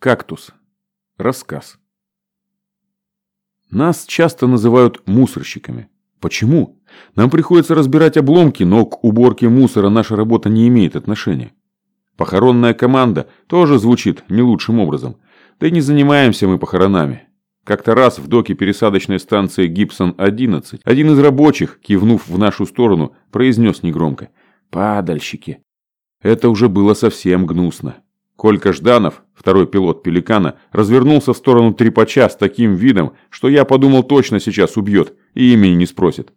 Кактус. Рассказ. Нас часто называют мусорщиками. Почему? Нам приходится разбирать обломки, но к уборке мусора наша работа не имеет отношения. Похоронная команда тоже звучит не лучшим образом. Да и не занимаемся мы похоронами. Как-то раз в доке пересадочной станции Гибсон-11 один из рабочих, кивнув в нашу сторону, произнес негромко «Падальщики». Это уже было совсем гнусно. Колька Жданов, второй пилот «Пеликана», развернулся в сторону трепача с таким видом, что я подумал точно сейчас убьет и имени не спросит.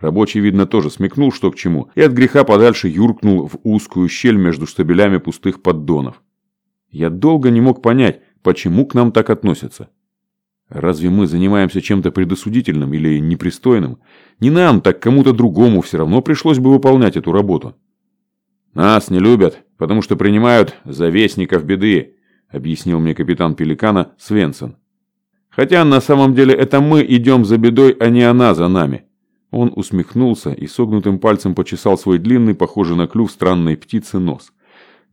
Рабочий, видно, тоже смекнул, что к чему, и от греха подальше юркнул в узкую щель между штабелями пустых поддонов. Я долго не мог понять, почему к нам так относятся. Разве мы занимаемся чем-то предосудительным или непристойным? Не нам, так кому-то другому все равно пришлось бы выполнять эту работу. Нас не любят, потому что принимают за вестников беды, объяснил мне капитан Пеликана Свенсон. Хотя на самом деле это мы идем за бедой, а не она за нами. Он усмехнулся и согнутым пальцем почесал свой длинный, похожий на клюв странной птицы, нос.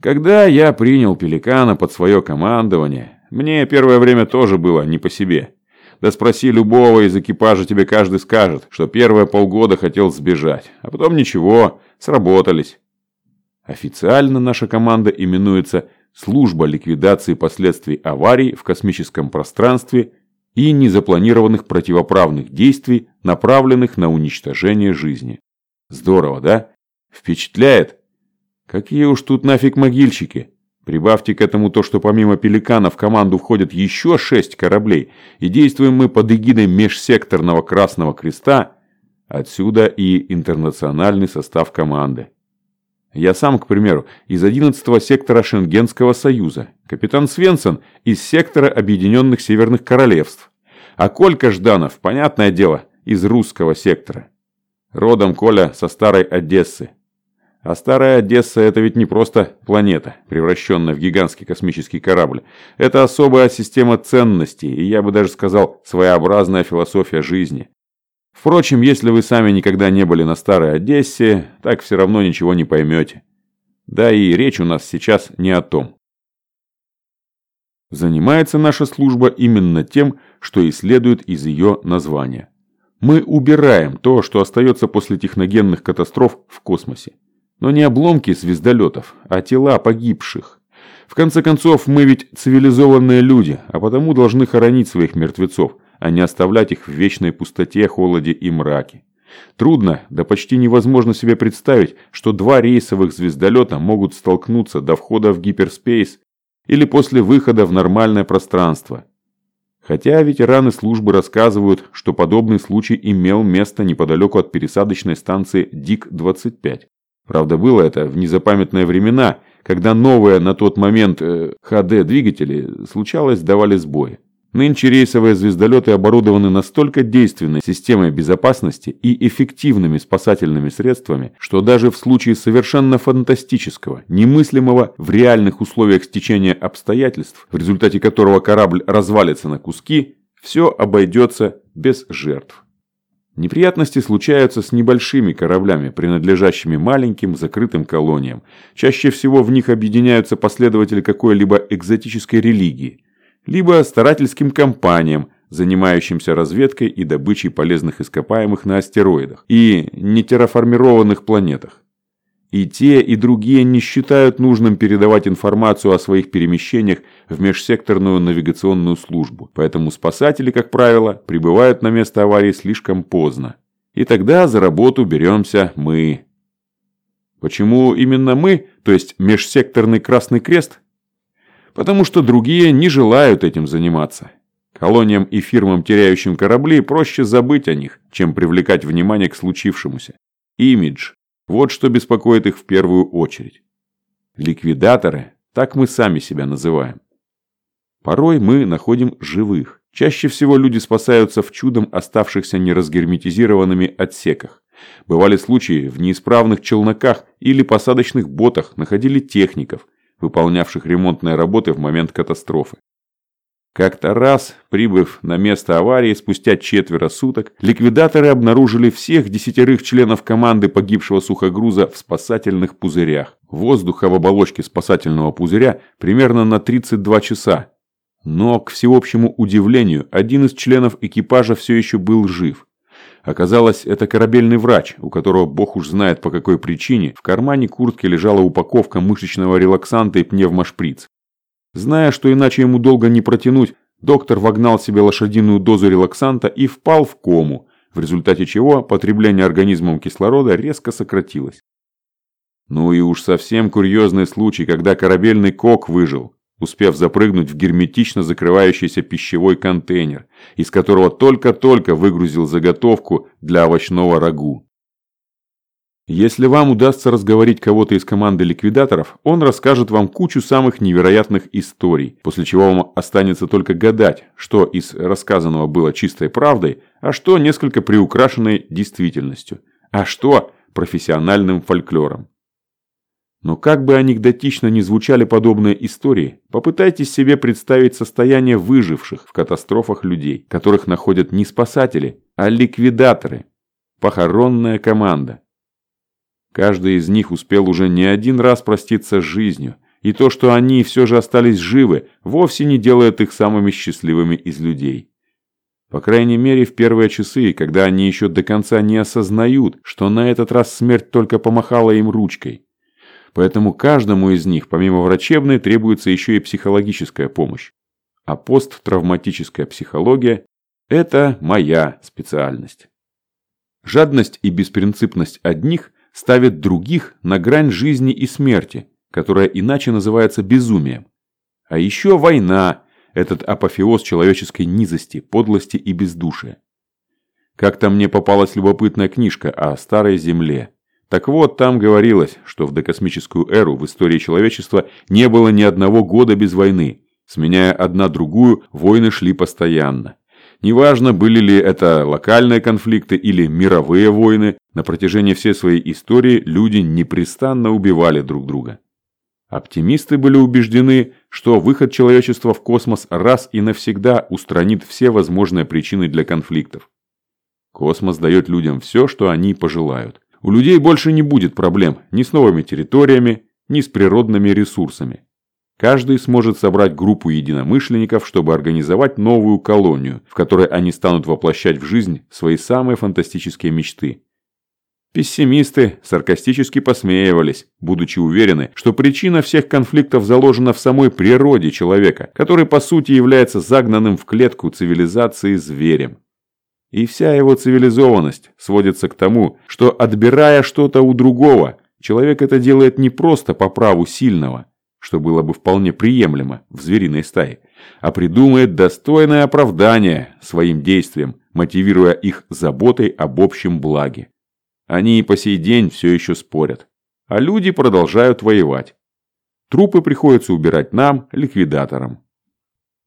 Когда я принял Пеликана под свое командование, мне первое время тоже было не по себе. Да спроси любого из экипажа, тебе каждый скажет, что первые полгода хотел сбежать, а потом ничего, сработались. Официально наша команда именуется «Служба ликвидации последствий аварий в космическом пространстве и незапланированных противоправных действий, направленных на уничтожение жизни». Здорово, да? Впечатляет? Какие уж тут нафиг могильщики? Прибавьте к этому то, что помимо «Пеликана» в команду входят еще шесть кораблей, и действуем мы под эгидой межсекторного Красного Креста, отсюда и интернациональный состав команды. Я сам, к примеру, из 11-го сектора Шенгенского союза, капитан Свенсон из сектора Объединенных Северных Королевств, а Колька Жданов, понятное дело, из русского сектора. Родом Коля со старой Одессы. А старая Одесса – это ведь не просто планета, превращенная в гигантский космический корабль. Это особая система ценностей, и я бы даже сказал, своеобразная философия жизни. Впрочем, если вы сами никогда не были на Старой Одессе, так все равно ничего не поймете. Да и речь у нас сейчас не о том. Занимается наша служба именно тем, что и следует из ее названия. Мы убираем то, что остается после техногенных катастроф в космосе. Но не обломки звездолетов, а тела погибших. В конце концов, мы ведь цивилизованные люди, а потому должны хоронить своих мертвецов, а не оставлять их в вечной пустоте, холоде и мраке. Трудно, да почти невозможно себе представить, что два рейсовых звездолета могут столкнуться до входа в гиперспейс или после выхода в нормальное пространство. Хотя ветераны службы рассказывают, что подобный случай имел место неподалеку от пересадочной станции ДИК-25. Правда, было это в незапамятные времена, когда новые на тот момент э, ХД-двигатели случалось давали сбои. Нынче рейсовые звездолеты оборудованы настолько действенной системой безопасности и эффективными спасательными средствами, что даже в случае совершенно фантастического, немыслимого в реальных условиях стечения обстоятельств, в результате которого корабль развалится на куски, все обойдется без жертв. Неприятности случаются с небольшими кораблями, принадлежащими маленьким закрытым колониям. Чаще всего в них объединяются последователи какой-либо экзотической религии – либо старательским компаниям, занимающимся разведкой и добычей полезных ископаемых на астероидах и нетерраформированных планетах. И те, и другие не считают нужным передавать информацию о своих перемещениях в межсекторную навигационную службу, поэтому спасатели, как правило, прибывают на место аварии слишком поздно. И тогда за работу беремся мы. Почему именно мы, то есть межсекторный Красный Крест, потому что другие не желают этим заниматься. Колониям и фирмам, теряющим корабли, проще забыть о них, чем привлекать внимание к случившемуся. Имидж – вот что беспокоит их в первую очередь. Ликвидаторы – так мы сами себя называем. Порой мы находим живых. Чаще всего люди спасаются в чудом оставшихся неразгерметизированными отсеках. Бывали случаи, в неисправных челноках или посадочных ботах находили техников, выполнявших ремонтные работы в момент катастрофы. Как-то раз, прибыв на место аварии спустя четверо суток, ликвидаторы обнаружили всех десятерых членов команды погибшего сухогруза в спасательных пузырях. Воздуха в оболочке спасательного пузыря примерно на 32 часа, Но, к всеобщему удивлению, один из членов экипажа все еще был жив. Оказалось, это корабельный врач, у которого бог уж знает по какой причине, в кармане куртки лежала упаковка мышечного релаксанта и пневмошприц. Зная, что иначе ему долго не протянуть, доктор вогнал себе лошадиную дозу релаксанта и впал в кому, в результате чего потребление организмом кислорода резко сократилось. Ну и уж совсем курьезный случай, когда корабельный кок выжил, успев запрыгнуть в герметично закрывающийся пищевой контейнер, из которого только-только выгрузил заготовку для овощного рагу. Если вам удастся разговорить кого-то из команды ликвидаторов, он расскажет вам кучу самых невероятных историй, после чего вам останется только гадать, что из рассказанного было чистой правдой, а что несколько приукрашенной действительностью, а что профессиональным фольклором. Но как бы анекдотично ни звучали подобные истории, попытайтесь себе представить состояние выживших в катастрофах людей, которых находят не спасатели, а ликвидаторы. Похоронная команда. Каждый из них успел уже не один раз проститься с жизнью, и то, что они все же остались живы, вовсе не делает их самыми счастливыми из людей. По крайней мере, в первые часы, когда они еще до конца не осознают, что на этот раз смерть только помахала им ручкой. Поэтому каждому из них, помимо врачебной, требуется еще и психологическая помощь. А посттравматическая психология – это моя специальность. Жадность и беспринципность одних ставят других на грань жизни и смерти, которая иначе называется безумием. А еще война – этот апофеоз человеческой низости, подлости и бездушия. Как-то мне попалась любопытная книжка о Старой Земле. Так вот, там говорилось, что в докосмическую эру в истории человечества не было ни одного года без войны. Сменяя одна другую, войны шли постоянно. Неважно, были ли это локальные конфликты или мировые войны, на протяжении всей своей истории люди непрестанно убивали друг друга. Оптимисты были убеждены, что выход человечества в космос раз и навсегда устранит все возможные причины для конфликтов. Космос дает людям все, что они пожелают. У людей больше не будет проблем ни с новыми территориями, ни с природными ресурсами. Каждый сможет собрать группу единомышленников, чтобы организовать новую колонию, в которой они станут воплощать в жизнь свои самые фантастические мечты. Пессимисты саркастически посмеивались, будучи уверены, что причина всех конфликтов заложена в самой природе человека, который по сути является загнанным в клетку цивилизации зверем. И вся его цивилизованность сводится к тому, что отбирая что-то у другого, человек это делает не просто по праву сильного, что было бы вполне приемлемо в звериной стае, а придумает достойное оправдание своим действиям, мотивируя их заботой об общем благе. Они и по сей день все еще спорят, а люди продолжают воевать. Трупы приходится убирать нам, ликвидаторам.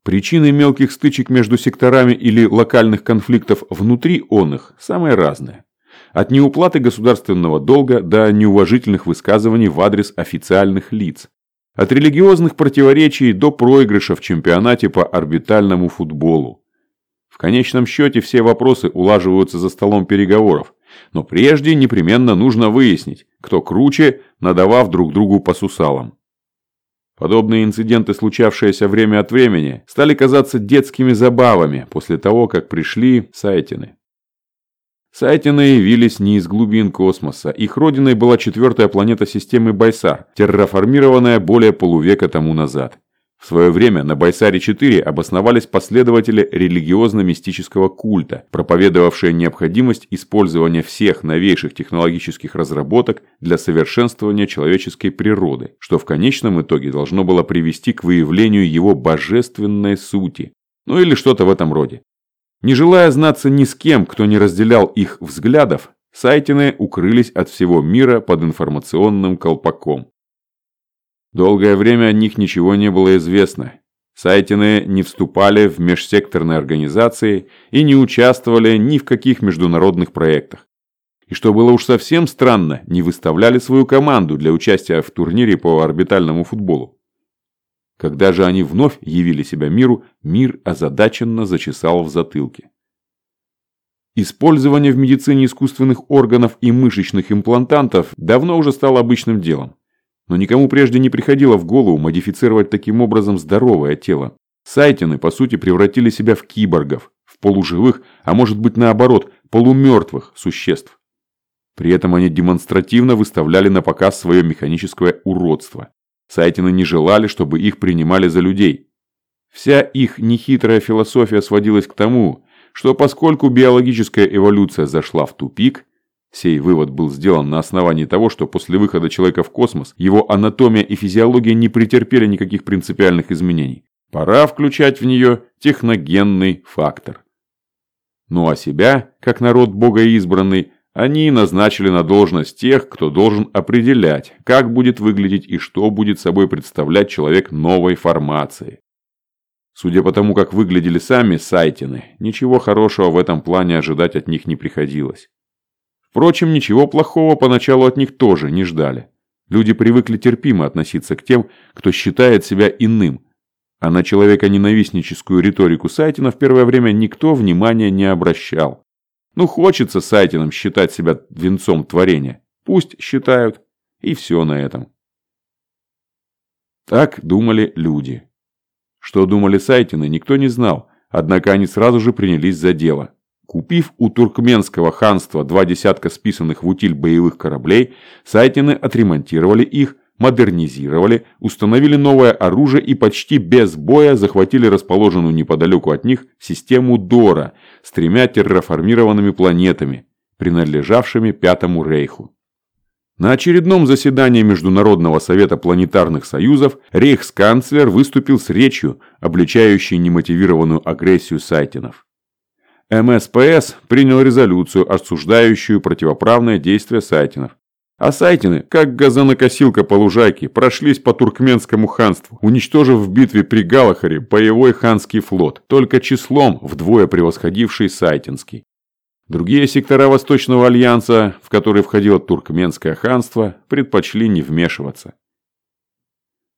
Причины мелких стычек между секторами или локальных конфликтов внутри он их самые разные. От неуплаты государственного долга до неуважительных высказываний в адрес официальных лиц. От религиозных противоречий до проигрыша в чемпионате по орбитальному футболу. В конечном счете все вопросы улаживаются за столом переговоров, но прежде непременно нужно выяснить, кто круче, надавав друг другу по сусалам. Подобные инциденты, случавшиеся время от времени, стали казаться детскими забавами после того, как пришли Сайтины. Сайтины явились не из глубин космоса. Их родиной была четвертая планета системы Байсар, терраформированная более полувека тому назад. Свое время на Байсаре-4 обосновались последователи религиозно-мистического культа, проповедовавшие необходимость использования всех новейших технологических разработок для совершенствования человеческой природы, что в конечном итоге должно было привести к выявлению его божественной сути, ну или что-то в этом роде. Не желая знаться ни с кем, кто не разделял их взглядов, Сайтины укрылись от всего мира под информационным колпаком. Долгое время о них ничего не было известно. Сайтины не вступали в межсекторные организации и не участвовали ни в каких международных проектах. И что было уж совсем странно, не выставляли свою команду для участия в турнире по орбитальному футболу. Когда же они вновь явили себя миру, мир озадаченно зачесал в затылке. Использование в медицине искусственных органов и мышечных имплантантов давно уже стало обычным делом. Но никому прежде не приходило в голову модифицировать таким образом здоровое тело. Сайтины, по сути, превратили себя в киборгов, в полуживых, а может быть наоборот, полумертвых существ. При этом они демонстративно выставляли на показ свое механическое уродство. Сайтины не желали, чтобы их принимали за людей. Вся их нехитрая философия сводилась к тому, что поскольку биологическая эволюция зашла в тупик, сей вывод был сделан на основании того, что после выхода человека в космос его анатомия и физиология не претерпели никаких принципиальных изменений. Пора включать в нее техногенный фактор. Ну а себя, как народ богоизбранный, они назначили на должность тех, кто должен определять, как будет выглядеть и что будет собой представлять человек новой формации. Судя по тому, как выглядели сами Сайтины, ничего хорошего в этом плане ожидать от них не приходилось. Впрочем, ничего плохого поначалу от них тоже не ждали. Люди привыкли терпимо относиться к тем, кто считает себя иным, а на человека-ненавистническую риторику Сайтина в первое время никто внимания не обращал. Ну, хочется Сайтином считать себя венцом творения. Пусть считают. И все на этом. Так думали люди. Что думали Сайтины, никто не знал, однако они сразу же принялись за дело. Купив у туркменского ханства два десятка списанных в утиль боевых кораблей, Сайтины отремонтировали их, модернизировали, установили новое оружие и почти без боя захватили расположенную неподалеку от них систему Дора с тремя терраформированными планетами, принадлежавшими Пятому Рейху. На очередном заседании Международного совета планетарных союзов рейхсканцлер выступил с речью, обличающей немотивированную агрессию Сайтинов. МСПС принял резолюцию, осуждающую противоправное действие Сайтинов, а Сайтины, как газонокосилка по лужайке, прошлись по туркменскому ханству, уничтожив в битве при Галахаре боевой ханский флот, только числом вдвое превосходивший Сайтинский. Другие сектора Восточного альянса, в которые входило туркменское ханство, предпочли не вмешиваться.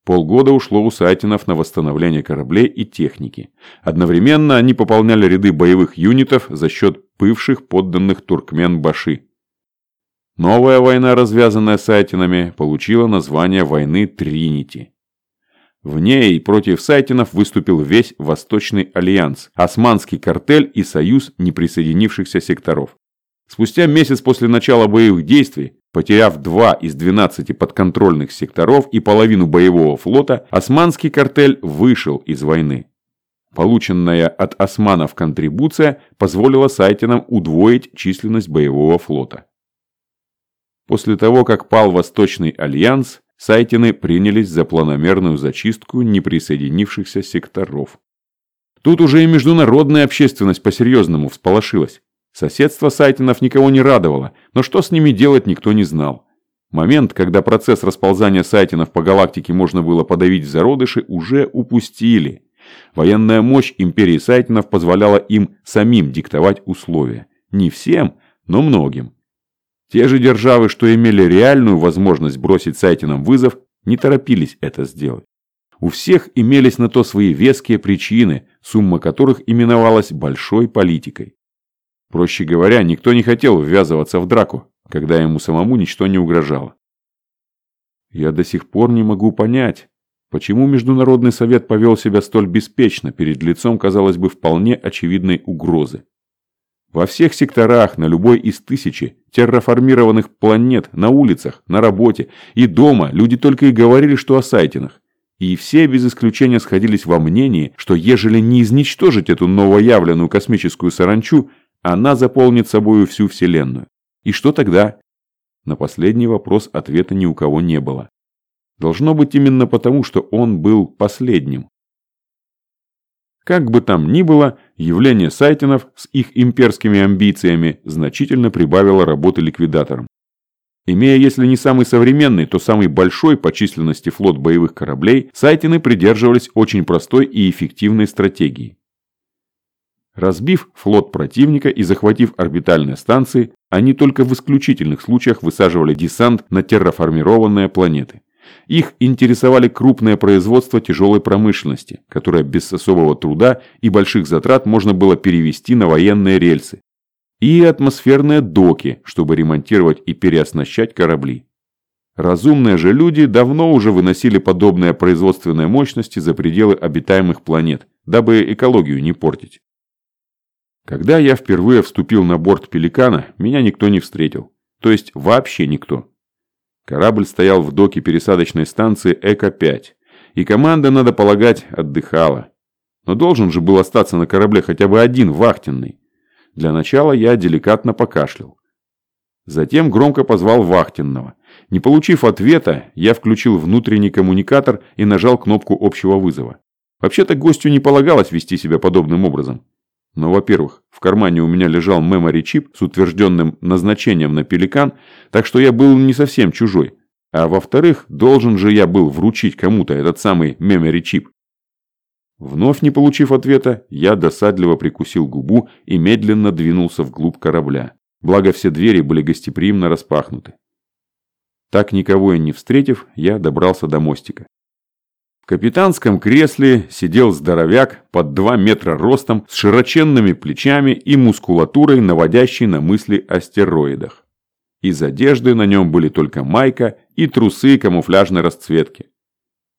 Полгода ушло у Сайтинов на восстановление кораблей и техники. Одновременно они пополняли ряды боевых юнитов за счет бывших подданных Туркменбаши. Новая война, развязанная Сайтинами, получила название войны Тринити. В ней против Сайтинов выступил весь Восточный Альянс, Османский картель и союз неприсоединившихся секторов. Спустя месяц после начала боевых действий, потеряв два из 12 подконтрольных секторов и половину боевого флота, Османский картель вышел из войны. Полученная от османов контрибуция позволила Сайтинам удвоить численность боевого флота. После того, как пал Восточный Альянс, Сайтины принялись за планомерную зачистку неприсоединившихся секторов. Тут уже и международная общественность по-серьезному всполошилась. Соседство Сайтинов никого не радовало, но что с ними делать никто не знал. Момент, когда процесс расползания Сайтинов по галактике можно было подавить в зародыше, уже упустили. Военная мощь империи Сайтинов позволяла им самим диктовать условия. Не всем, но многим. Те же державы, что имели реальную возможность бросить Сайтинам вызов, не торопились это сделать. У всех имелись на то свои веские причины, сумма которых именовалась большой политикой. Проще говоря, никто не хотел ввязываться в драку, когда ему самому ничто не угрожало. Я до сих пор не могу понять, почему Международный совет повел себя столь беспечно перед лицом, казалось бы, вполне очевидной угрозы. Во всех секторах, на любой из тысячи терраформированных планет, на улицах, на работе и дома люди только и говорили, что о сайтинах. И все без исключения сходились во мнении, что ежели не изничтожить эту новоявленную космическую саранчу, она заполнит собою всю Вселенную. И что тогда? На последний вопрос ответа ни у кого не было. Должно быть именно потому, что он был последним. Как бы там ни было, явление Сайтинов с их имперскими амбициями значительно прибавило работы ликвидаторам. Имея, если не самый современный, то самый большой по численности флот боевых кораблей, Сайтины придерживались очень простой и эффективной стратегии. Разбив флот противника и захватив орбитальные станции, они только в исключительных случаях высаживали десант на терраформированные планеты. Их интересовали крупное производство тяжелой промышленности, которое без особого труда и больших затрат можно было перевести на военные рельсы, и атмосферные доки, чтобы ремонтировать и переоснащать корабли. Разумные же люди давно уже выносили подобные производственные мощности за пределы обитаемых планет, дабы экологию не портить. Когда я впервые вступил на борт «Пеликана», меня никто не встретил. То есть вообще никто. Корабль стоял в доке пересадочной станции «Эко-5», и команда, надо полагать, отдыхала. Но должен же был остаться на корабле хотя бы один вахтенный. Для начала я деликатно покашлял. Затем громко позвал вахтенного. Не получив ответа, я включил внутренний коммуникатор и нажал кнопку общего вызова. Вообще-то гостю не полагалось вести себя подобным образом. Но, во-первых, в кармане у меня лежал memory чип с утвержденным назначением на пеликан, так что я был не совсем чужой. А во-вторых, должен же я был вручить кому-то этот самый memory чип. Вновь не получив ответа, я досадливо прикусил губу и медленно двинулся вглубь корабля. Благо все двери были гостеприимно распахнуты. Так никого и не встретив, я добрался до мостика капитанском кресле сидел здоровяк под 2 метра ростом с широченными плечами и мускулатурой, наводящей на мысли о стероидах. Из одежды на нем были только майка и трусы камуфляжной расцветки.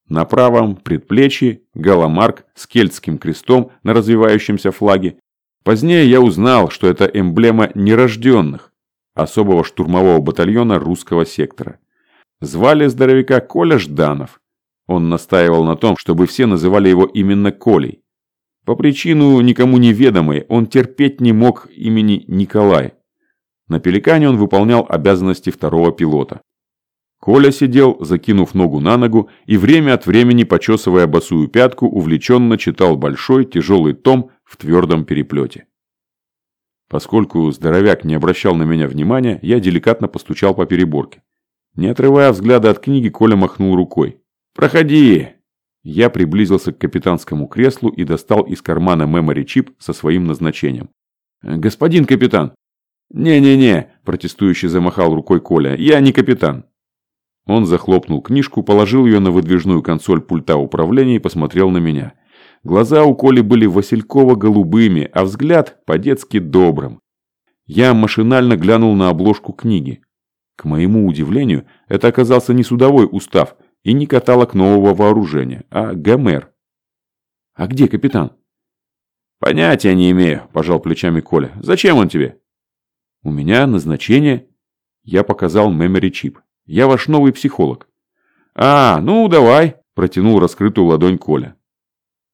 На правом предплечье галамарк с кельтским крестом на развивающемся флаге. Позднее я узнал, что это эмблема нерожденных, особого штурмового батальона русского сектора. Звали здоровяка Коля Жданов. Он настаивал на том, чтобы все называли его именно Колей. По причину никому неведомой он терпеть не мог имени Николай. На «Пеликане» он выполнял обязанности второго пилота. Коля сидел, закинув ногу на ногу, и время от времени, почесывая босую пятку, увлеченно читал большой тяжелый том в твердом переплете. Поскольку здоровяк не обращал на меня внимания, я деликатно постучал по переборке. Не отрывая взгляда от книги, Коля махнул рукой. «Проходи!» Я приблизился к капитанскому креслу и достал из кармана memory чип со своим назначением. «Господин капитан!» «Не-не-не!» – протестующий замахал рукой Коля. «Я не капитан!» Он захлопнул книжку, положил ее на выдвижную консоль пульта управления и посмотрел на меня. Глаза у Коли были васильково-голубыми, а взгляд по-детски добрым. Я машинально глянул на обложку книги. К моему удивлению, это оказался не судовой устав – и не каталог нового вооружения, а Гомер. «А где капитан?» «Понятия не имею», – пожал плечами Коля. «Зачем он тебе?» «У меня назначение...» Я показал мемори чип. «Я ваш новый психолог». «А, ну давай», – протянул раскрытую ладонь Коля.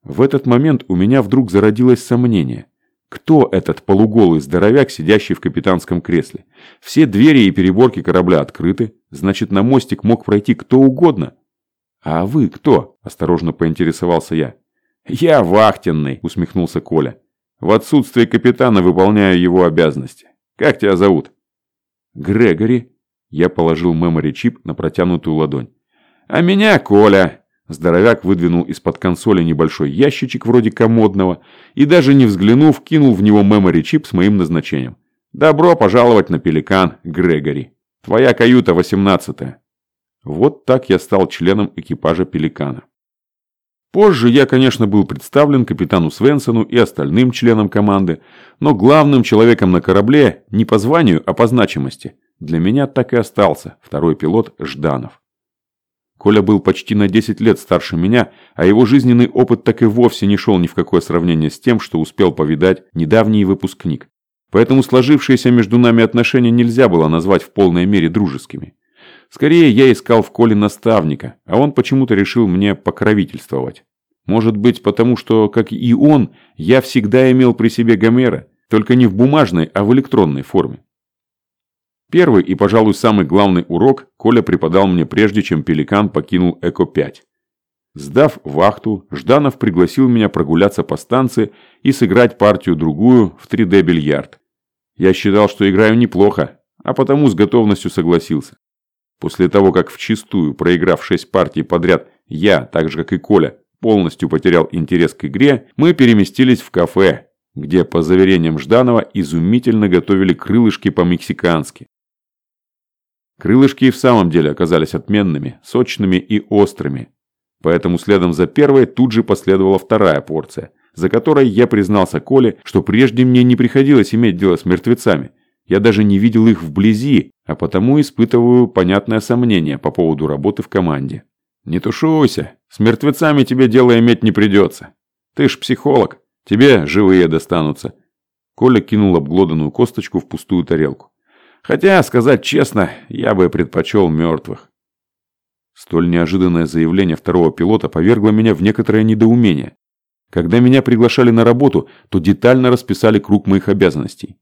В этот момент у меня вдруг зародилось сомнение. Кто этот полуголый здоровяк, сидящий в капитанском кресле? Все двери и переборки корабля открыты, значит, на мостик мог пройти кто угодно. «А вы кто?» – осторожно поинтересовался я. «Я вахтенный», – усмехнулся Коля. «В отсутствие капитана выполняю его обязанности. Как тебя зовут?» «Грегори». Я положил мемори-чип на протянутую ладонь. «А меня Коля», Здоровяк выдвинул из-под консоли небольшой ящичек вроде комодного и даже не взглянув, кинул в него мемори-чип с моим назначением. «Добро пожаловать на Пеликан, Грегори. Твоя каюта восемнадцатая». Вот так я стал членом экипажа Пеликана. Позже я, конечно, был представлен капитану Свенсону и остальным членам команды, но главным человеком на корабле не по званию, а по значимости для меня так и остался второй пилот Жданов. Коля был почти на 10 лет старше меня, а его жизненный опыт так и вовсе не шел ни в какое сравнение с тем, что успел повидать недавний выпускник. Поэтому сложившиеся между нами отношения нельзя было назвать в полной мере дружескими. Скорее, я искал в Коле наставника, а он почему-то решил мне покровительствовать. Может быть, потому что, как и он, я всегда имел при себе Гомера, только не в бумажной, а в электронной форме. Первый и, пожалуй, самый главный урок Коля преподал мне прежде, чем Пеликан покинул Эко-5. Сдав вахту, Жданов пригласил меня прогуляться по станции и сыграть партию-другую в 3D-бильярд. Я считал, что играю неплохо, а потому с готовностью согласился. После того, как вчистую, проиграв шесть партий подряд, я, так же как и Коля, полностью потерял интерес к игре, мы переместились в кафе, где, по заверениям Жданова, изумительно готовили крылышки по-мексикански. Крылышки и в самом деле оказались отменными, сочными и острыми. Поэтому следом за первой тут же последовала вторая порция, за которой я признался Коле, что прежде мне не приходилось иметь дело с мертвецами. Я даже не видел их вблизи, а потому испытываю понятное сомнение по поводу работы в команде. «Не тушуйся, с мертвецами тебе дело иметь не придется. Ты ж психолог, тебе живые достанутся. Коля кинул обглоданную косточку в пустую тарелку. Хотя, сказать честно, я бы предпочел мертвых. Столь неожиданное заявление второго пилота повергло меня в некоторое недоумение. Когда меня приглашали на работу, то детально расписали круг моих обязанностей.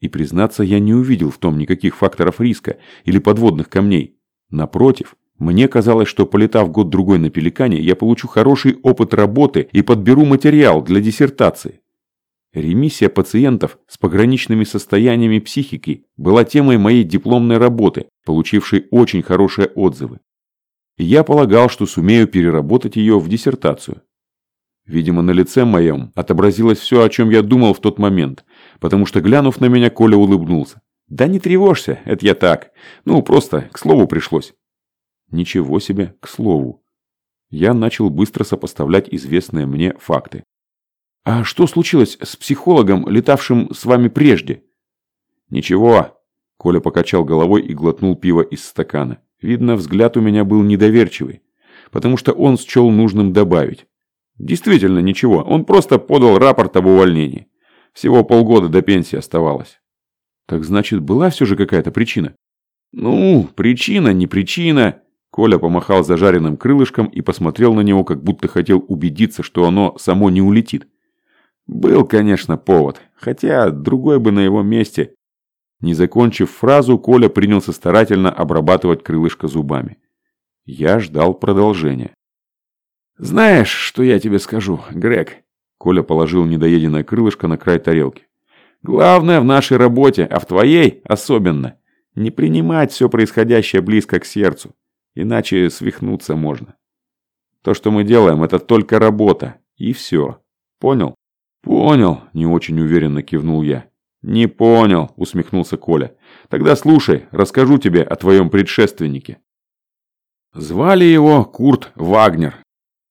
И, признаться, я не увидел в том никаких факторов риска или подводных камней. Напротив, мне казалось, что полетав год-другой на Пеликане, я получу хороший опыт работы и подберу материал для диссертации. Ремиссия пациентов с пограничными состояниями психики была темой моей дипломной работы, получившей очень хорошие отзывы. Я полагал, что сумею переработать ее в диссертацию. Видимо, на лице моем отобразилось все, о чем я думал в тот момент, потому что, глянув на меня, Коля улыбнулся. «Да не тревожься, это я так. Ну, просто к слову пришлось». Ничего себе, к слову. Я начал быстро сопоставлять известные мне факты. «А что случилось с психологом, летавшим с вами прежде?» «Ничего», – Коля покачал головой и глотнул пиво из стакана. Видно, взгляд у меня был недоверчивый, потому что он счел нужным добавить. Действительно ничего, он просто подал рапорт об увольнении. Всего полгода до пенсии оставалось. Так значит, была все же какая-то причина? Ну, причина, не причина. Коля помахал зажаренным крылышком и посмотрел на него, как будто хотел убедиться, что оно само не улетит. Был, конечно, повод, хотя другой бы на его месте. Не закончив фразу, Коля принялся старательно обрабатывать крылышко зубами. Я ждал продолжения. «Знаешь, что я тебе скажу, Грег?» Коля положил недоеденное крылышко на край тарелки. «Главное в нашей работе, а в твоей особенно, не принимать все происходящее близко к сердцу, иначе свихнуться можно. То, что мы делаем, это только работа, и все. Понял?» «Понял», – не очень уверенно кивнул я. «Не понял», – усмехнулся Коля. «Тогда слушай, расскажу тебе о твоем предшественнике». Звали его Курт Вагнер.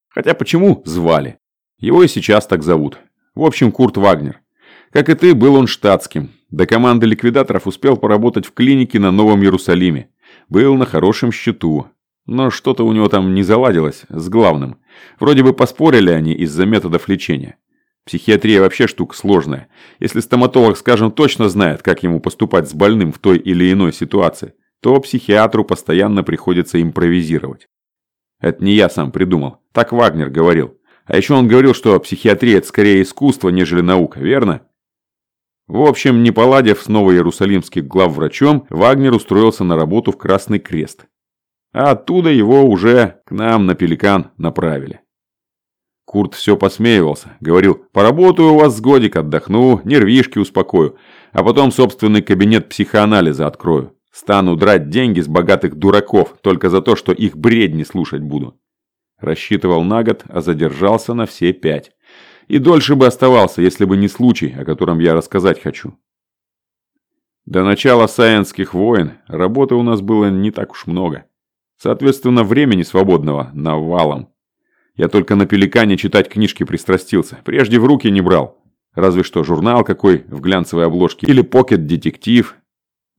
Хотя почему звали? Его и сейчас так зовут. В общем, Курт Вагнер. Как и ты, был он штатским. До команды ликвидаторов успел поработать в клинике на Новом Иерусалиме. Был на хорошем счету. Но что-то у него там не заладилось с главным. Вроде бы поспорили они из-за методов лечения. Психиатрия вообще штука сложная. Если стоматолог, скажем, точно знает, как ему поступать с больным в той или иной ситуации, то психиатру постоянно приходится импровизировать. Это не я сам придумал. Так Вагнер говорил. А еще он говорил, что психиатрия – это скорее искусство, нежели наука, верно? В общем, не поладив с новоиерусалимским главврачом, Вагнер устроился на работу в Красный Крест. А оттуда его уже к нам на Пеликан направили. Курт все посмеивался, говорил, поработаю у вас с годик, отдохну, нервишки успокою, а потом собственный кабинет психоанализа открою. Стану драть деньги с богатых дураков только за то, что их бредни слушать буду. Рассчитывал на год, а задержался на все пять. И дольше бы оставался, если бы не случай, о котором я рассказать хочу. До начала саянских войн работы у нас было не так уж много. Соответственно, времени свободного навалом. Я только на Пеликане читать книжки пристрастился. Прежде в руки не брал. Разве что журнал какой в глянцевой обложке или покет-детектив.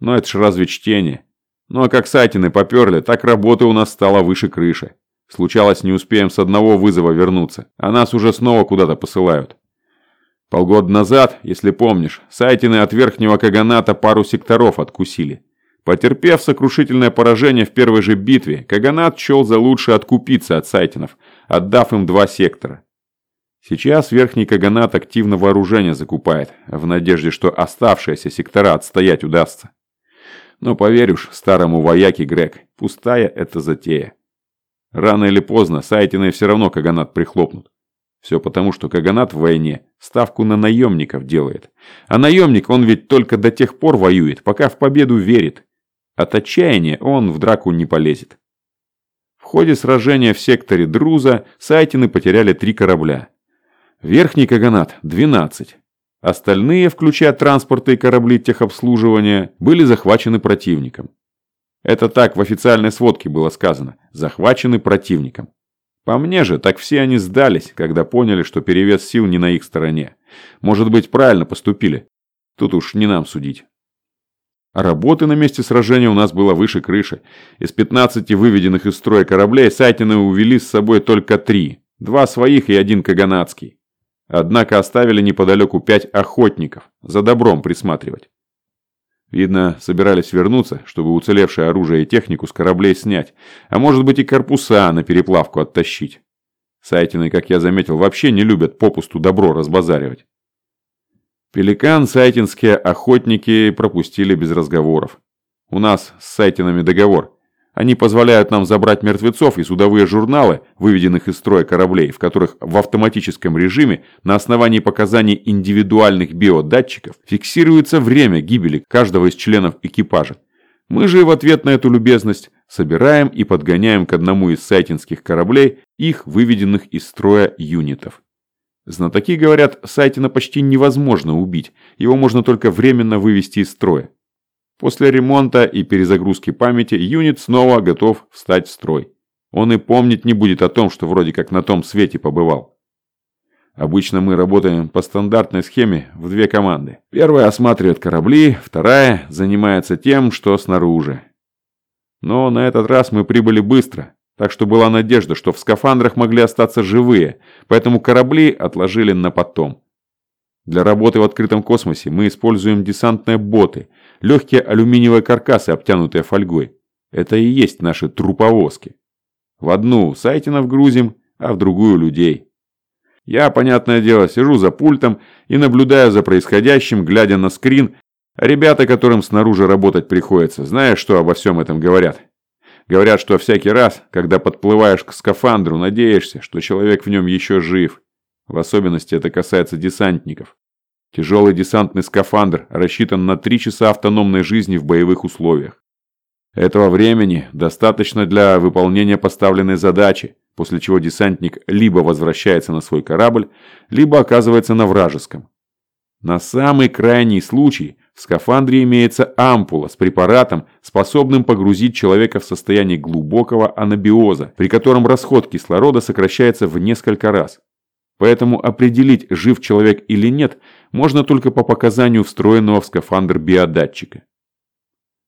Но это ж разве чтение. Ну а как сайтины поперли, так работы у нас стало выше крыши. Случалось, не успеем с одного вызова вернуться, а нас уже снова куда-то посылают. Полгода назад, если помнишь, сайтины от верхнего каганата пару секторов откусили. Потерпев сокрушительное поражение в первой же битве, Каганат счел за лучше откупиться от сайтинов, отдав им два сектора. Сейчас Верхний Каганат активно вооружение закупает, в надежде, что оставшиеся сектора отстоять удастся. Но поверь уж старому вояке Грег, пустая это затея. Рано или поздно сайтины все равно Каганат прихлопнут. Все потому, что Каганат в войне ставку на наемников делает. А наемник он ведь только до тех пор воюет, пока в победу верит. От отчаяния он в драку не полезет. В ходе сражения в секторе Друза сайтины потеряли три корабля. Верхний Каганат – 12. Остальные, включая транспорты и корабли техобслуживания, были захвачены противником. Это так в официальной сводке было сказано – захвачены противником. По мне же, так все они сдались, когда поняли, что перевес сил не на их стороне. Может быть, правильно поступили. Тут уж не нам судить. А работы на месте сражения у нас было выше крыши. Из 15 выведенных из строя кораблей Сайтины увели с собой только три. Два своих и один каганатский. Однако оставили неподалеку пять охотников, за добром присматривать. Видно, собирались вернуться, чтобы уцелевшее оружие и технику с кораблей снять, а может быть и корпуса на переплавку оттащить. Сайтины, как я заметил, вообще не любят попусту добро разбазаривать. Пеликан сайтинские охотники пропустили без разговоров. У нас с сайтинами договор. Они позволяют нам забрать мертвецов и судовые журналы, выведенных из строя кораблей, в которых в автоматическом режиме на основании показаний индивидуальных биодатчиков фиксируется время гибели каждого из членов экипажа. Мы же в ответ на эту любезность собираем и подгоняем к одному из сайтинских кораблей их выведенных из строя юнитов. Знатоки говорят, Сайтина почти невозможно убить, его можно только временно вывести из строя. После ремонта и перезагрузки памяти юнит снова готов встать в строй. Он и помнить не будет о том, что вроде как на том свете побывал. Обычно мы работаем по стандартной схеме в две команды. Первая осматривает корабли, вторая занимается тем, что снаружи. Но на этот раз мы прибыли быстро, так что была надежда, что в скафандрах могли остаться живые, поэтому корабли отложили на потом. Для работы в открытом космосе мы используем десантные боты, легкие алюминиевые каркасы, обтянутые фольгой. Это и есть наши труповозки. В одну сайтинов грузим, а в другую людей. Я, понятное дело, сижу за пультом и наблюдаю за происходящим, глядя на скрин, ребята, которым снаружи работать приходится, знаешь, что обо всем этом говорят? Говорят, что всякий раз, когда подплываешь к скафандру, надеешься, что человек в нем еще жив. В особенности это касается десантников. Тяжелый десантный скафандр рассчитан на 3 часа автономной жизни в боевых условиях. Этого времени достаточно для выполнения поставленной задачи, после чего десантник либо возвращается на свой корабль, либо оказывается на вражеском. На самый крайний случай в скафандре имеется ампула с препаратом, способным погрузить человека в состояние глубокого анабиоза, при котором расход кислорода сокращается в несколько раз. Поэтому определить, жив человек или нет, можно только по показанию встроенного в скафандр биодатчика.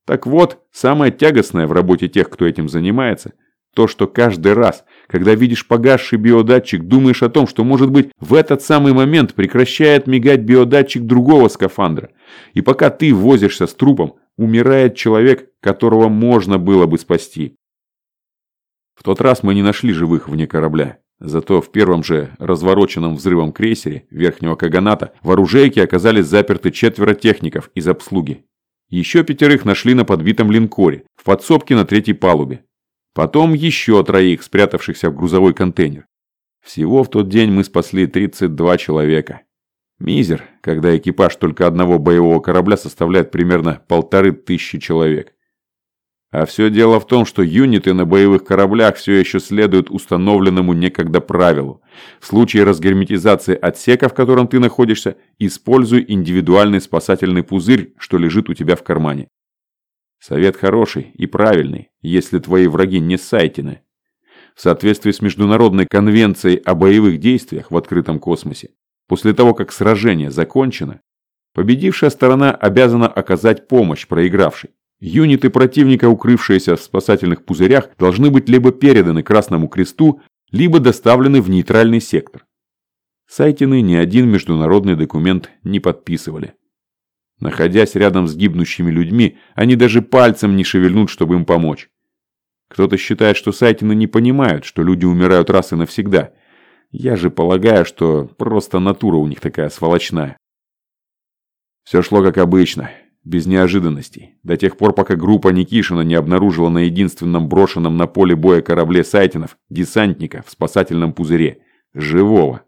Так вот, самое тягостное в работе тех, кто этим занимается, то, что каждый раз, когда видишь погасший биодатчик, думаешь о том, что, может быть, в этот самый момент прекращает мигать биодатчик другого скафандра. И пока ты возишься с трупом, умирает человек, которого можно было бы спасти. В тот раз мы не нашли живых вне корабля. Зато в первом же развороченном взрывом крейсере верхнего каганата в оружейке оказались заперты четверо техников из обслуги. Еще пятерых нашли на подбитом линкоре, в подсобке на третьей палубе. Потом еще троих, спрятавшихся в грузовой контейнер. Всего в тот день мы спасли 32 человека. Мизер, когда экипаж только одного боевого корабля составляет примерно полторы тысячи человек. А все дело в том, что юниты на боевых кораблях все еще следуют установленному некогда правилу. В случае разгерметизации отсека, в котором ты находишься, используй индивидуальный спасательный пузырь, что лежит у тебя в кармане. Совет хороший и правильный, если твои враги не сайтины. В соответствии с Международной конвенцией о боевых действиях в открытом космосе, после того, как сражение закончено, победившая сторона обязана оказать помощь проигравшей. Юниты противника, укрывшиеся в спасательных пузырях, должны быть либо переданы Красному Кресту, либо доставлены в нейтральный сектор. Сайтины ни один международный документ не подписывали. Находясь рядом с гибнущими людьми, они даже пальцем не шевельнут, чтобы им помочь. Кто-то считает, что Сайтины не понимают, что люди умирают раз и навсегда. Я же полагаю, что просто натура у них такая сволочная. Все шло как обычно без неожиданностей, до тех пор, пока группа Никишина не обнаружила на единственном брошенном на поле боя корабле Сайтинов десантника в спасательном пузыре. Живого.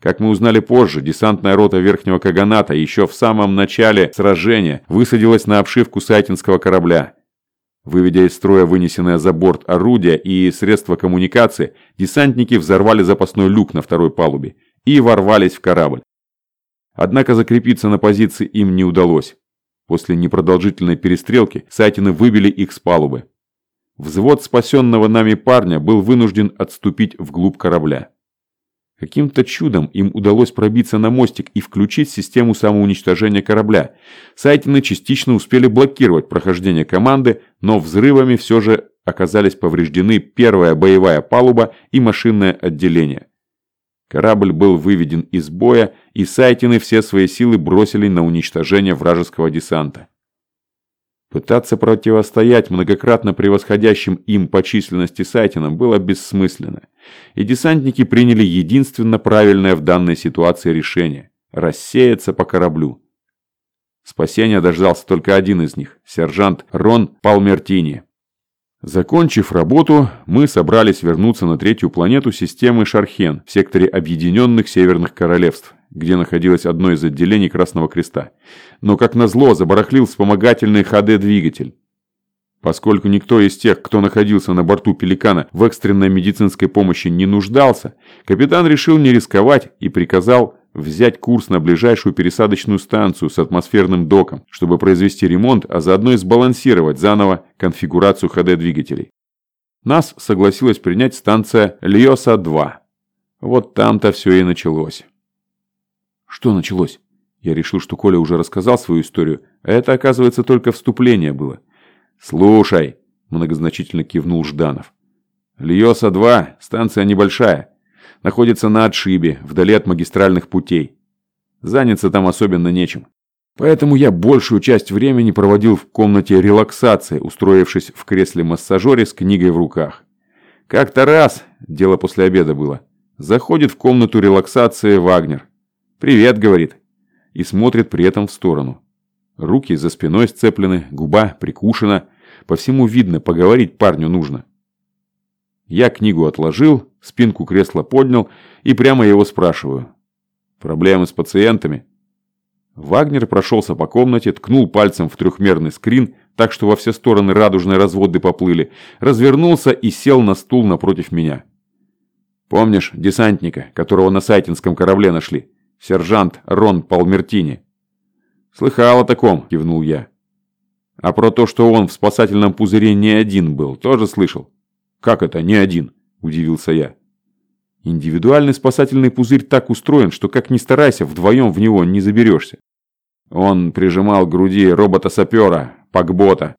Как мы узнали позже, десантная рота Верхнего Каганата еще в самом начале сражения высадилась на обшивку сайтинского корабля. Выведя из строя вынесенное за борт орудия и средства коммуникации, десантники взорвали запасной люк на второй палубе и ворвались в корабль. Однако закрепиться на позиции им не удалось. После непродолжительной перестрелки Сайтины выбили их с палубы. Взвод спасенного нами парня был вынужден отступить вглубь корабля. Каким-то чудом им удалось пробиться на мостик и включить систему самоуничтожения корабля. Сайтины частично успели блокировать прохождение команды, но взрывами все же оказались повреждены первая боевая палуба и машинное отделение. Корабль был выведен из боя, и Сайтины все свои силы бросили на уничтожение вражеского десанта. Пытаться противостоять многократно превосходящим им по численности Сайтинам было бессмысленно, и десантники приняли единственно правильное в данной ситуации решение – рассеяться по кораблю. Спасения дождался только один из них – сержант Рон Палмертини. Закончив работу, мы собрались вернуться на третью планету системы Шархен в секторе Объединенных Северных Королевств, где находилось одно из отделений Красного Креста. Но, как назло, забарахлил вспомогательный ХД-двигатель. Поскольку никто из тех, кто находился на борту «Пеликана» в экстренной медицинской помощи не нуждался, капитан решил не рисковать и приказал взять курс на ближайшую пересадочную станцию с атмосферным доком, чтобы произвести ремонт, а заодно и сбалансировать заново конфигурацию ХД-двигателей. Нас согласилась принять станция Льоса-2. Вот там-то все и началось. Что началось? Я решил, что Коля уже рассказал свою историю, а это, оказывается, только вступление было. «Слушай», – многозначительно кивнул Жданов. «Льоса-2, станция небольшая, находится на отшибе, вдали от магистральных путей. Заняться там особенно нечем. Поэтому я большую часть времени проводил в комнате релаксации, устроившись в кресле-массажере с книгой в руках. Как-то раз, дело после обеда было, заходит в комнату релаксации Вагнер. «Привет», — говорит, и смотрит при этом в сторону. Руки за спиной сцеплены, губа прикушена. По всему видно, поговорить парню нужно. Я книгу отложил, спинку кресла поднял и прямо его спрашиваю. Проблемы с пациентами? Вагнер прошелся по комнате, ткнул пальцем в трехмерный скрин, так что во все стороны радужные разводы поплыли, развернулся и сел на стул напротив меня. Помнишь десантника, которого на сайтинском корабле нашли? Сержант Рон Палмертини. Слыхал о таком, кивнул я. А про то, что он в спасательном пузыре не один был, тоже слышал? «Как это, не один?» – удивился я. Индивидуальный спасательный пузырь так устроен, что как ни старайся, вдвоем в него не заберешься. Он прижимал к груди робота-сапера, пакбота.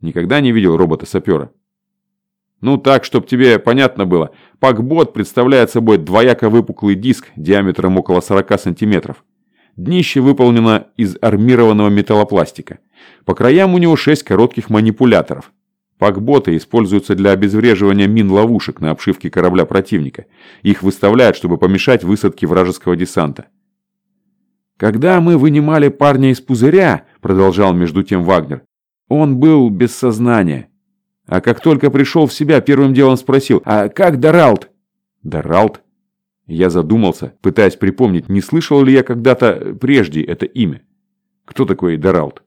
Никогда не видел робота-сапера? Ну так, чтобы тебе понятно было, пакбот представляет собой двояко выпуклый диск диаметром около 40 сантиметров. Днище выполнено из армированного металлопластика. По краям у него 6 коротких манипуляторов. Пакботы используются для обезвреживания мин-ловушек на обшивке корабля противника. Их выставляют, чтобы помешать высадке вражеского десанта. «Когда мы вынимали парня из пузыря», – продолжал между тем Вагнер, – «он был без сознания. А как только пришел в себя, первым делом спросил, а как Даралт?» «Даралт?» Я задумался, пытаясь припомнить, не слышал ли я когда-то прежде это имя. «Кто такой Даралт?»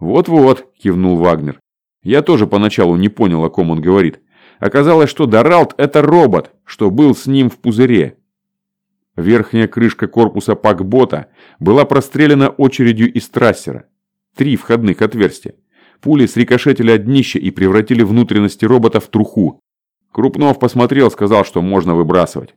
«Вот-вот», – кивнул Вагнер. Я тоже поначалу не понял, о ком он говорит. Оказалось, что Даралт – это робот, что был с ним в пузыре. Верхняя крышка корпуса пакбота была прострелена очередью из трассера. Три входных отверстия. Пули срикошетили от днища и превратили внутренности робота в труху. Крупнов посмотрел, сказал, что можно выбрасывать.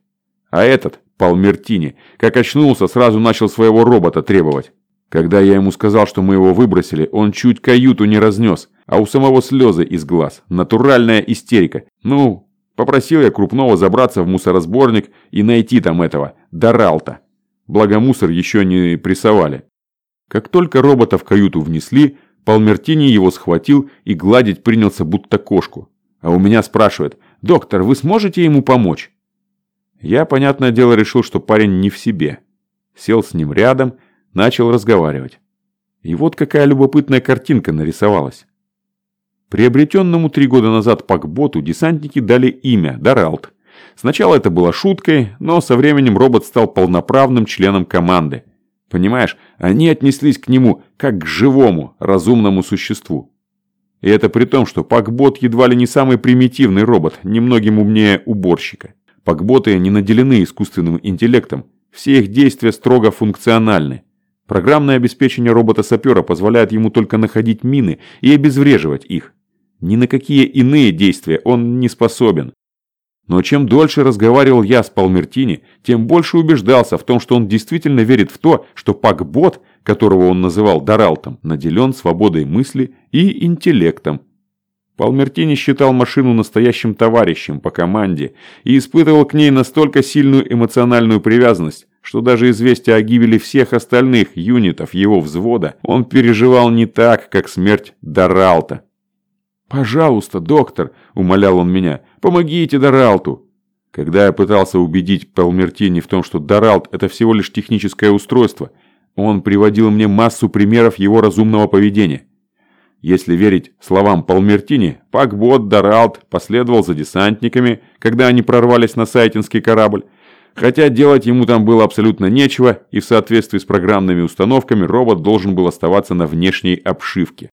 А этот, Палмертини, как очнулся, сразу начал своего робота требовать. Когда я ему сказал, что мы его выбросили, он чуть каюту не разнес, а у самого слезы из глаз. Натуральная истерика. Ну, попросил я Крупного забраться в мусоросборник и найти там этого, Даралта. Благо мусор еще не прессовали. Как только робота в каюту внесли, Палмертини его схватил и гладить принялся будто кошку. А у меня спрашивает, «Доктор, вы сможете ему помочь?» Я, понятное дело, решил, что парень не в себе. Сел с ним рядом начал разговаривать. И вот какая любопытная картинка нарисовалась. Приобретенному три года назад пакботу десантники дали имя Даралт. Сначала это было шуткой, но со временем робот стал полноправным членом команды. Понимаешь, они отнеслись к нему как к живому, разумному существу. И это при том, что пакбот едва ли не самый примитивный робот, немногим умнее уборщика. Пакботы не наделены искусственным интеллектом, все их действия строго функциональны. Программное обеспечение робота-сапера позволяет ему только находить мины и обезвреживать их. Ни на какие иные действия он не способен. Но чем дольше разговаривал я с Палмертини, тем больше убеждался в том, что он действительно верит в то, что Пакбот, которого он называл Даралтом, наделен свободой мысли и интеллектом. Палмертини считал машину настоящим товарищем по команде и испытывал к ней настолько сильную эмоциональную привязанность, что даже известие о гибели всех остальных юнитов его взвода он переживал не так, как смерть Даралта. «Пожалуйста, доктор», – умолял он меня, – «помогите Даралту». Когда я пытался убедить Палмертини в том, что Даралт – это всего лишь техническое устройство, он приводил мне массу примеров его разумного поведения. Если верить словам Палмертини, Пакбот Даралт последовал за десантниками, когда они прорвались на сайтинский корабль, хотя делать ему там было абсолютно нечего, и в соответствии с программными установками робот должен был оставаться на внешней обшивке.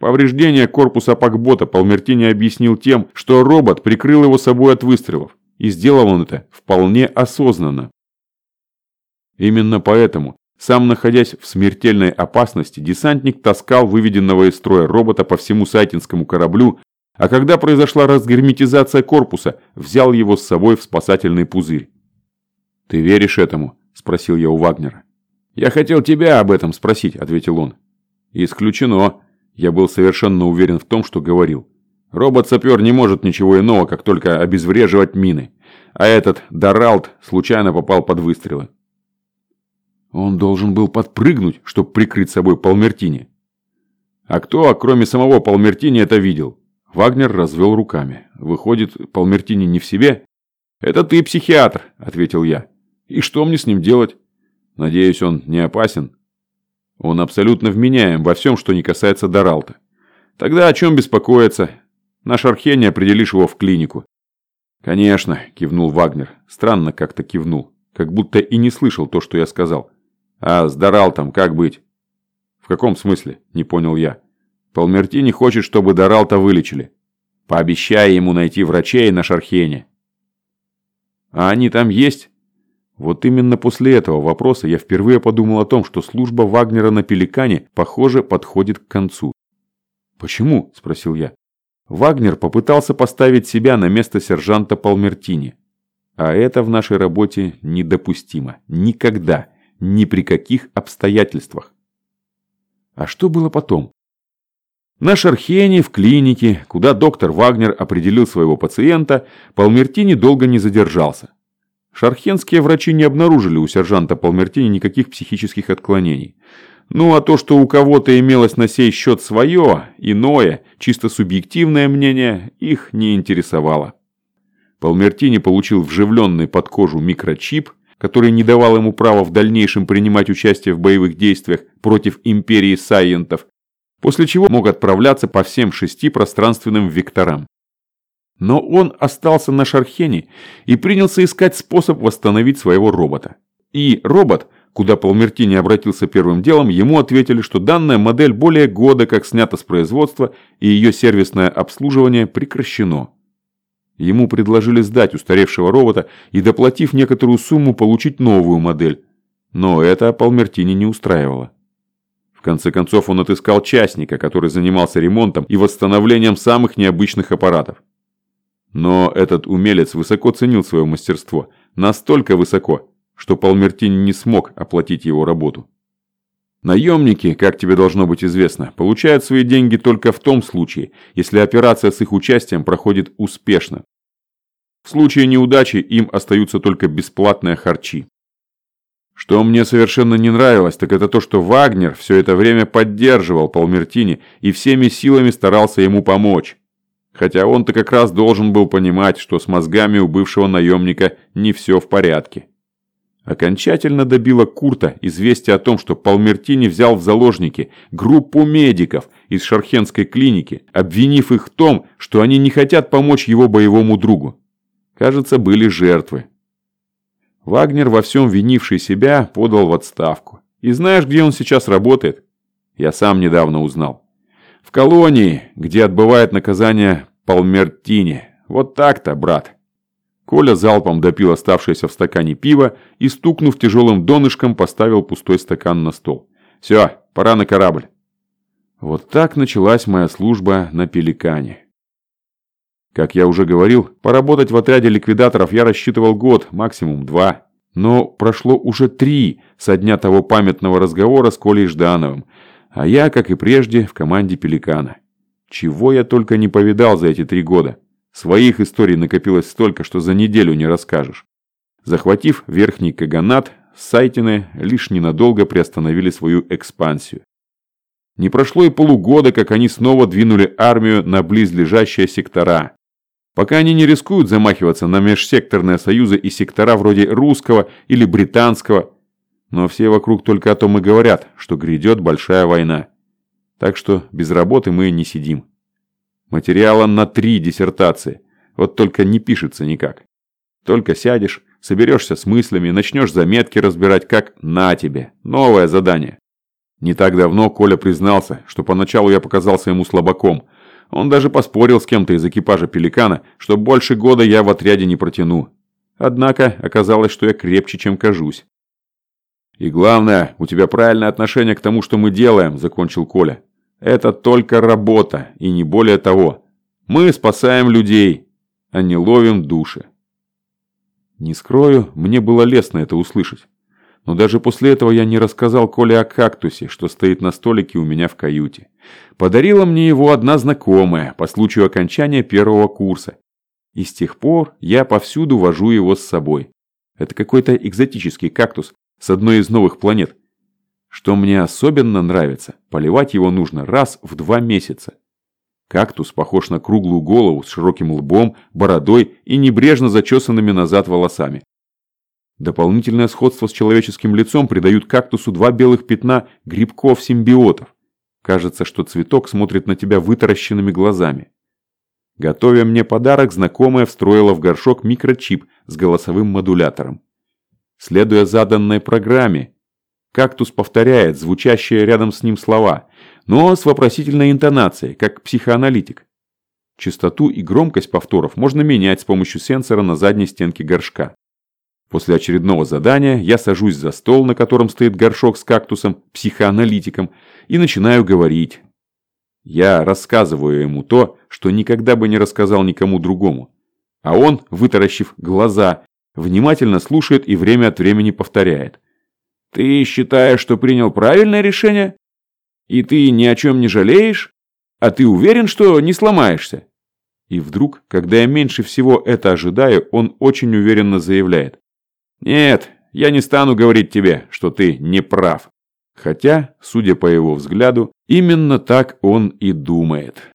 Повреждение корпуса Пакбота Палмертини объяснил тем, что робот прикрыл его собой от выстрелов, и сделал он это вполне осознанно. Именно поэтому, сам находясь в смертельной опасности, десантник таскал выведенного из строя робота по всему сайтинскому кораблю, а когда произошла разгерметизация корпуса, взял его с собой в спасательный пузырь. «Ты веришь этому?» – спросил я у Вагнера. «Я хотел тебя об этом спросить», – ответил он. «Исключено. Я был совершенно уверен в том, что говорил. Робот-сапер не может ничего иного, как только обезвреживать мины. А этот Даралт случайно попал под выстрелы. Он должен был подпрыгнуть, чтобы прикрыть собой Палмертини. А кто, кроме самого Палмертини, это видел? Вагнер развел руками. Выходит, Палмертини не в себе? «Это ты психиатр», — ответил я. «И что мне с ним делать? Надеюсь, он не опасен?» Он абсолютно вменяем во всем, что не касается Даралта. Тогда о чем беспокоиться? Наш Архений определишь его в клинику. Конечно, кивнул Вагнер. Странно как-то кивнул. Как будто и не слышал то, что я сказал. А с Даралтом как быть? В каком смысле? Не понял я. Палмертини хочет, чтобы Даралта вылечили. Пообещай ему найти врачей на Шархене. А они там есть? Вот именно после этого вопроса я впервые подумал о том, что служба Вагнера на Пеликане, похоже, подходит к концу. «Почему?» – спросил я. Вагнер попытался поставить себя на место сержанта Палмертини. А это в нашей работе недопустимо. Никогда. Ни при каких обстоятельствах. А что было потом? На Шархене, в клинике, куда доктор Вагнер определил своего пациента, Палмертини долго не задержался. Шархенские врачи не обнаружили у сержанта Палмертини никаких психических отклонений. Ну а то, что у кого-то имелось на сей счет свое, иное, чисто субъективное мнение, их не интересовало. Палмертини получил вживленный под кожу микрочип, который не давал ему права в дальнейшем принимать участие в боевых действиях против империи сайентов, после чего мог отправляться по всем шести пространственным векторам. Но он остался на Шархене и принялся искать способ восстановить своего робота. И робот, куда Палмертини обратился первым делом, ему ответили, что данная модель более года как снята с производства и ее сервисное обслуживание прекращено. Ему предложили сдать устаревшего робота и, доплатив некоторую сумму, получить новую модель. Но это Палмертини не устраивало. В конце концов он отыскал частника, который занимался ремонтом и восстановлением самых необычных аппаратов. Но этот умелец высоко ценил свое мастерство. Настолько высоко, что Палмертини не смог оплатить его работу. Наемники, как тебе должно быть известно, получают свои деньги только в том случае, если операция с их участием проходит успешно. В случае неудачи им остаются только бесплатные харчи. Что мне совершенно не нравилось, так это то, что Вагнер все это время поддерживал Палмертини и всеми силами старался ему помочь. Хотя он-то как раз должен был понимать, что с мозгами у бывшего наемника не все в порядке. Окончательно добило Курта известие о том, что Палмертини взял в заложники группу медиков из Шархенской клиники, обвинив их в том, что они не хотят помочь его боевому другу. Кажется, были жертвы. Вагнер, во всем винивший себя, подал в отставку. И знаешь, где он сейчас работает? Я сам недавно узнал. В колонии, где отбывает наказание Палмертини. Вот так-то, брат. Коля залпом допил оставшееся в стакане пиво и, стукнув тяжелым донышком, поставил пустой стакан на стол. «Все, пора на корабль». Вот так началась моя служба на Пеликане. Как я уже говорил, поработать в отряде ликвидаторов я рассчитывал год, максимум два. Но прошло уже три со дня того памятного разговора с Колей Ждановым, а я, как и прежде, в команде «Пеликана». Чего я только не повидал за эти три года. Своих историй накопилось столько, что за неделю не расскажешь. Захватив верхний каганат, Сайтины лишь ненадолго приостановили свою экспансию. Не прошло и полугода, как они снова двинули армию на близлежащие сектора. Пока они не рискуют замахиваться на межсекторные союзы и сектора вроде русского или британского, но все вокруг только о том и говорят, что грядет большая война. Так что без работы мы не сидим. Материала на три диссертации, вот только не пишется никак. Только сядешь, соберешься с мыслями, начнешь заметки разбирать, как на тебе, новое задание. Не так давно Коля признался, что поначалу я показался ему слабаком. Он даже поспорил с кем-то из экипажа «Пеликана», что больше года я в отряде не протяну. Однако оказалось, что я крепче, чем кажусь. «И главное, у тебя правильное отношение к тому, что мы делаем», – закончил Коля. «Это только работа, и не более того. Мы спасаем людей, а не ловим души». Не скрою, мне было лестно это услышать. Но даже после этого я не рассказал Коле о кактусе, что стоит на столике у меня в каюте. Подарила мне его одна знакомая по случаю окончания первого курса. И с тех пор я повсюду вожу его с собой. Это какой-то экзотический кактус с одной из новых планет. Что мне особенно нравится, поливать его нужно раз в два месяца. Кактус похож на круглую голову с широким лбом, бородой и небрежно зачесанными назад волосами. Дополнительное сходство с человеческим лицом придают кактусу два белых пятна грибков-симбиотов. Кажется, что цветок смотрит на тебя вытаращенными глазами. Готовя мне подарок, знакомая встроила в горшок микрочип с голосовым модулятором. Следуя заданной программе, кактус повторяет звучащие рядом с ним слова, но с вопросительной интонацией, как психоаналитик. Частоту и громкость повторов можно менять с помощью сенсора на задней стенке горшка. После очередного задания я сажусь за стол, на котором стоит горшок с кактусом, психоаналитиком, и начинаю говорить. Я рассказываю ему то, что никогда бы не рассказал никому другому. А он, вытаращив глаза, внимательно слушает и время от времени повторяет. «Ты считаешь, что принял правильное решение? И ты ни о чем не жалеешь? А ты уверен, что не сломаешься?» И вдруг, когда я меньше всего это ожидаю, он очень уверенно заявляет. «Нет, я не стану говорить тебе, что ты не прав». Хотя, судя по его взгляду, именно так он и думает.